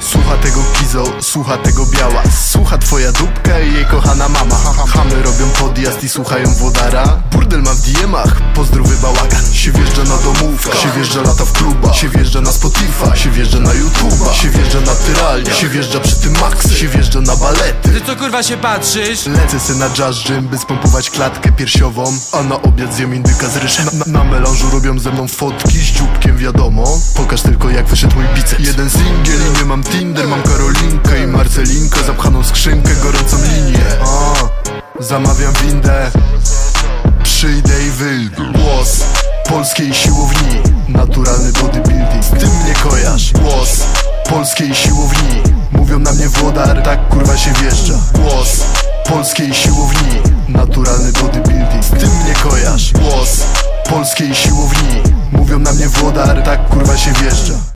Słucha tego Kizo, słucha tego Biała. Słucha twoja dupka i jej kochana mama. Chamy robią podjazd i słuchają Włodara. Burdel ma w DM-ach, pozdrowy bałagan. Się wjeżdża na domówkę, się wjeżdża lata w kluba Się wjeżdża na Spotify, się wjeżdża na YouTube'a. Się wjeżdża na tyralnia, się wjeżdża przy tym Maxy Się wjeżdża na balety. Ty co kurwa się patrzysz? Lecę se na jazz gym, by spompować klatkę piersiową A na obiad zjem indyka z ryżem. Na, na melanżu robią ze mną fotki z dzióbkiem wiadomo. Pokaż tylko jak wyszedł mój biceps. Jeden singiel i nie mam Tinder Mam Karolinkę i Marcelinkę Zapchaną skrzynkę, gorącą linię. A, Zamawiam windę. Przyjdę i wyjdę. Głos polskiej siłowni. Naturalny bodybuilding. Z tym mnie kojarz. Głos polskiej siłowni Mówią na mnie włodar, tak kurwa się wjeżdża. Głos polskiej siłowni Naturalny bodybuilding. Z tym mnie kojarz. Głos polskiej siłowni Mówią na mnie włodar, tak kurwa się wjeżdża